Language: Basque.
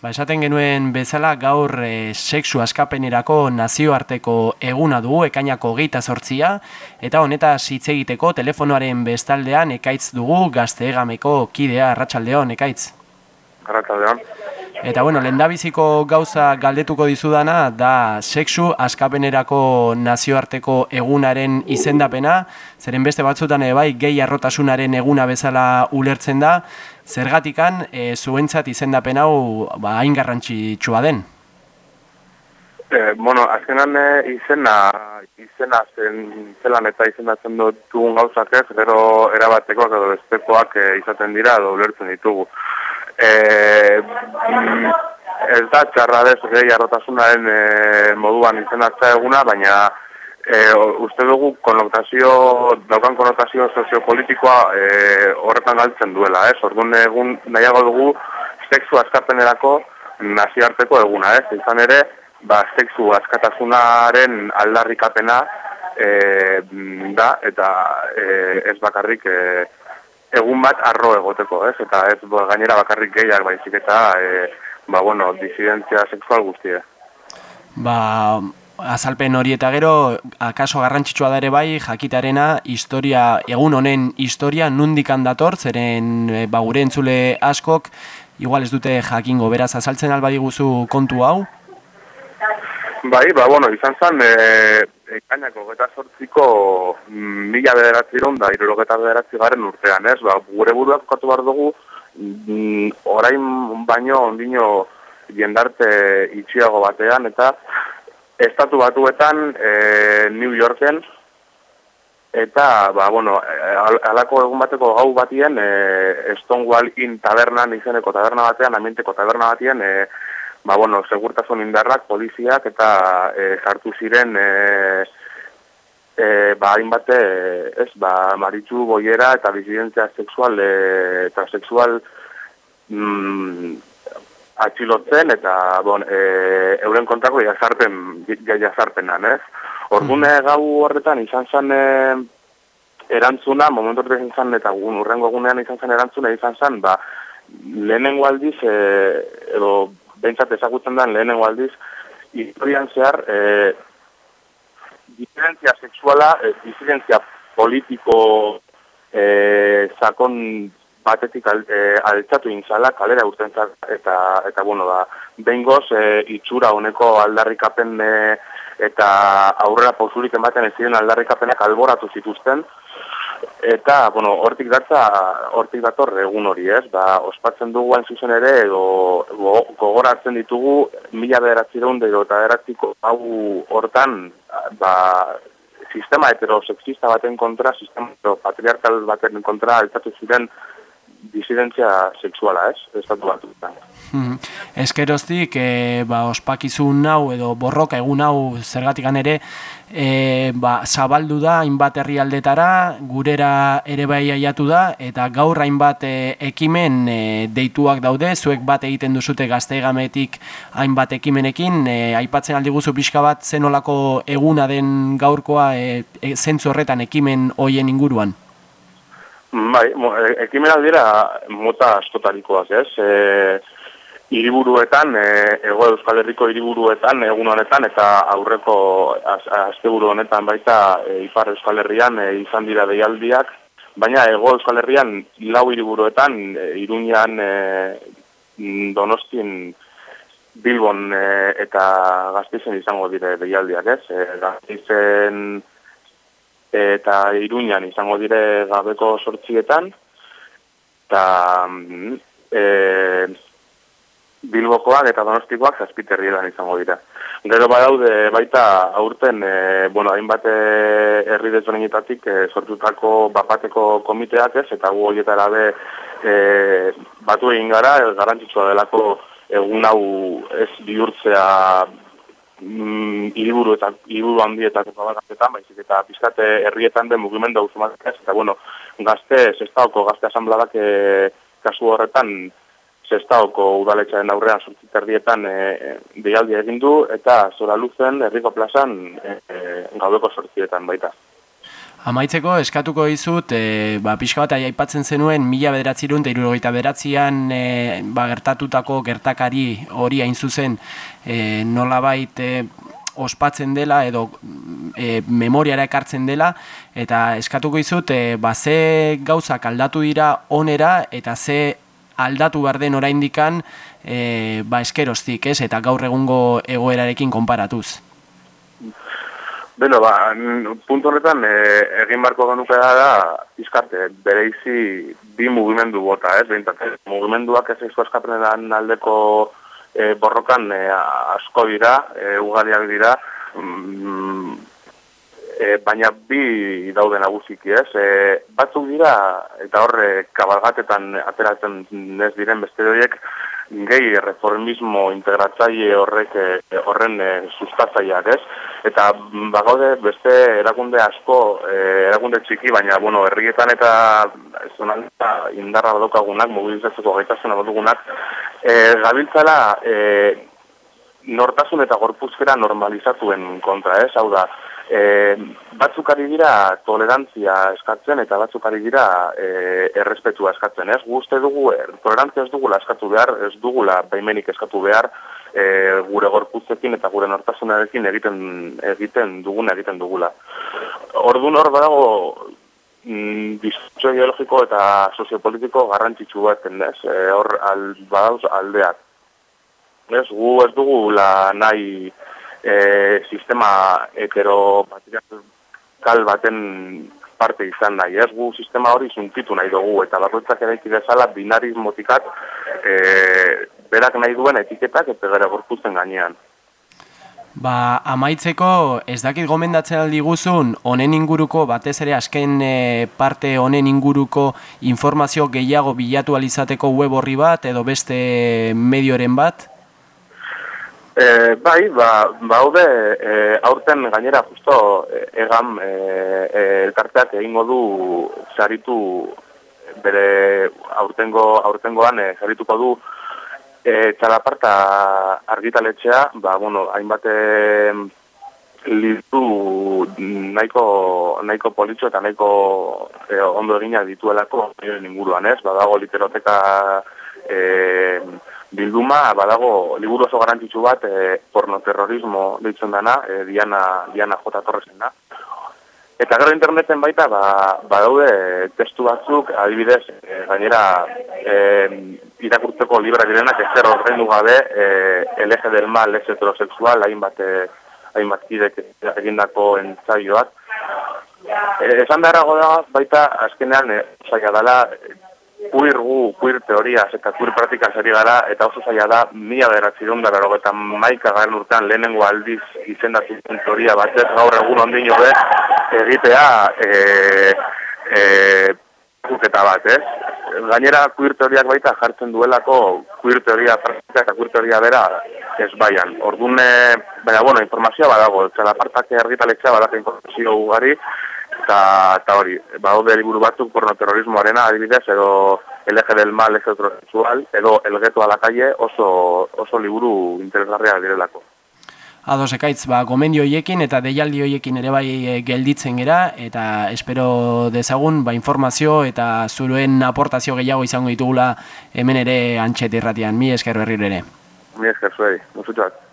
Ba, esaten genuen bezala gaur e, sexu askapenerako nazioarteko eguna dugu ekainako geita sortzia eta honeta hitz egiteko telefonoaren bestaldean ekaitz dugu gazteegameko kidea arratsaldeon ekaitz. Arratsaldeon. Eta bueno, lendabiziko gauza galdetuko dizudana da sexu askapenerako nazioarteko egunaren izendapena, zeren beste batzutan bai gehi arrotasunaren eguna bezala ulertzen da, zergatikan e, zuentzat izendapen hau ba, hain garrantzitsua den? E, bueno, azkenan e, izena, izena zen zelan eta izendatzen dugun gauzak ez, gero erabateko edo bestekoak e, izaten dira edo ulertzen ditugu e, ez da txarra dez gehi arrotasunaren e, moduan izenatza eguna, baina e, uste dugu konotazio, daukan konotazio soziopolitikoa e, horretan galtzen duela, ez? Orduan egun nahiago dugu sexu askapenerako nazioarteko eguna, ez? Izan ere, ba, sexu askatasunaren aldarrikapena e, da, eta e, ez bakarrik e, egun bat arro egoteko, ez? Eta ez bo, gainera bakarrik gehiak baizik eta e, ba, bueno, disidentzia sexual guztia. Ba, azalpen hori eta gero, akaso garrantzitsua da ere bai, jakitarena, historia, egun honen historia nundikan dator, zeren e, ba, gure entzule askok, igual ez dute jakingo, beraz, azaltzen alba diguzu kontu hau? Bai, ba, bueno, izan zen, e, ekainako geta sortziko mm, mila bederatzi da, irurogeta bederatzi garen urtean, ez? Ba, gure buruak katu behar dugu, mm, orain baino ondino jendarte itxiago batean, eta estatu batuetan e, New Yorken, eta, ba, bueno, alako egun bateko gau batien, e, Stonewall Inn tabernan izeneko taberna batean, aminteko taberna batien, e, ba, bueno, segurtasun indarrak, poliziak eta e, sartu ziren e, e, ba, hainbate, ez, ba, maritzu boiera eta bizidentzia sexual e, eta sexual mm, atxilotzen eta bon, e, euren kontrako jazarpen, jazarpenan, ez? Orgune mm. gau horretan izan zen e, erantzuna, momentu horretan izan zen, eta urrengo egunean izan zen erantzuna izan zen, ba, lehenengo aldiz, e, edo behintzat ezagutzen den lehenengo aldiz, historian zehar, e, disidentzia sexuala, e, disidentzia politiko e, sakon batetik al, e, altzatu inzala, kalera urten eta, eta bueno, da, behingoz, e, itxura honeko aldarrikapen e, eta aurrera pausurik ematen ez ziren aldarrikapenak alboratu zituzten, Eta, bueno, hortik datza, hortik dator egun hori, ez? Ba, ospatzen dugu hain zuzen ere, edo gogoratzen ditugu, mila bederatzireun edo eta beratziko hau hortan, ba, sistema heterosexista baten kontra, sistema patriarkal baten kontra, altatu ziren disidentzia sexuala, ez? Estatu bat Hmm. Eskeroztik, e, ba, ospakizun hau edo borroka egun hau zergatikan ere e, ba, zabaldu da hainbat herrialdetara, gurera ere bai aiatu da, eta gaur hainbat e, ekimen e, deituak daude, zuek bat egiten duzute gaztegametik hainbat ekimenekin, e, aipatzen aldi guzu pixka bat zenolako eguna den gaurkoa e, e, zentzu horretan ekimen hoien inguruan? Bai, ekimen aldira mota askotarikoak ez, e, hiriburuetan, e, ego Euskal Herriko hiriburuetan egun honetan eta aurreko asteburu honetan baita e, Ipar Euskal Herrian e, izan dira deialdiak, baina ego Euskal Herrian lau hiriburuetan e, Iruñan e, Donostin Bilbon e, eta Gaztizen izango dire deialdiak, ez? E, Gaztizen eta Iruñan izango dire gabeko sortzietan eta e, Bilbokoak eta Donostikoak zazpiterrietan izango dira. Gero badaude baita aurten, e, bueno, hainbat e, herri desbenetatik e, sortutako bapateko komiteak ez, eta gu horietara be e, batu egin gara, el garrantzitsua delako egun hau ez bihurtzea mm, iriburu eta iriburu handietako zabagatetan, baizik eta pizkate herrietan den mugimendu ez, eta bueno, gazte, zestaoko gazte asambladak e, kasu horretan zestaoko udaletxaren aurrean sortziterdietan e, e, deialdi egin du eta zora luzen herriko plazan e, e, gaudeko sortzietan baita. Amaitzeko eskatuko dizut, e, ba, pixka bat aipatzen zenuen, mila bederatzirun eta irurogeita e, ba, gertatutako gertakari hori hain zuzen e, nolabait e, ospatzen dela edo e, memoriara ekartzen dela eta eskatuko dizut, e, ba, ze gauzak aldatu dira onera eta ze aldatu behar den oraindikan e, ba, eskeroztik, ez? eta gaur egungo egoerarekin konparatuz. Beno, ba, puntu honetan e, egin barko genuke da izkarte, bere izi bi mugimendu bota, ez? Behintat, mugimenduak ez eizko eskapenean aldeko e, borrokan e, asko dira, e, ugariak dira, mm, e, baina bi daude nagusiki, ez? E, batzuk dira, eta horre kabalgatetan ateratzen ez diren beste horiek, gehi reformismo integratzaile horrek eh, horren e, sustatzaileak, ez? Eta bagaude beste erakunde asko, e, erakunde txiki, baina bueno, herrietan eta zonalta indarra badokagunak, mobilizatzeko gaitasun badugunak, e, gabiltzala e, nortasun eta gorpuzkera normalizatuen kontra, ez? Hau da, E, batzuk ari dira tolerantzia eskatzen eta batzuk ari dira e, errespetua eskatzen, ez? Guzte dugu, er, tolerantzia ez dugula eskatu behar, ez dugula baimenik eskatu behar e, gure gorputzekin eta gure nortasunarekin egiten egiten dugun egiten dugula. Ordu hor badago mm, ideologiko eta soziopolitiko garrantzitsu bat, ez? E, hor al, badauz aldeak. Ez, gu ez dugula nahi e, sistema hetero kal baten parte izan nahi. Ez gu sistema hori zuntitu nahi dugu eta bakoitzak eraiki dezala binarismotikat e, berak nahi duen etiketak eta gara gorputzen gainean. Ba, amaitzeko, ez dakit gomendatzen aldi guzun, honen inguruko, batez ere azken e, parte honen inguruko informazio gehiago bilatu alizateko web horri bat, edo beste medioren bat? E, bai, ba, baude, e, aurten gainera justo e, egan e, e, elkarteak egingo du saritu bere aurtengo aurtengoan e, sarituko du e, txalaparta argitaletxea, ba, bueno, hainbat litu nahiko, nahiko politxo eta nahiko e, ondo egina dituelako inguruan ez, badago literoteka e, bilduma badago liburu oso garrantzitsu bat e, pornoterrorismo deitzen dana, e, Diana, Diana J. Torresen da. Eta gero interneten baita, ba, badaude testu batzuk, adibidez, e, gainera e, irakurtzeko libra direnak ez zer horrein gabe, e, LG del mal, ez heterosexual, hainbat, e, hainbat kidek egindako entzaioak. E, esan beharrago da, baita, azkenean, e, zaila dela, queer gu, queer teoria eta queer praktika zari gara, eta oso zaila da, mila beratzi dut dara, eta maika garen urtean lehenengo aldiz izendatu teoria bat, gaur egun ondin jobe, egitea, e, e, eta bat, ez? Gainera, queer teoriak baita jartzen duelako queer teoria praktika eta queer teoria bera ez baian. Orduan, baina, bueno, informazioa badago, zela partak ergitaletxea badako informazio ugari, eta, eta hori, baude liburu batzuk pornoterrorismoarena adibidez, edo el eje del mal ez heterosexual, edo el geto a la calle oso, oso liburu interesgarria direlako. Ados ekaitz, ba, gomendio hoiekin eta deialdi hoiekin ere bai eh, gelditzen gera eta espero dezagun ba, informazio eta zuruen aportazio gehiago izango ditugula hemen ere antxet irratian, mi esker berri ere. Mi esker zuei, musutxoak.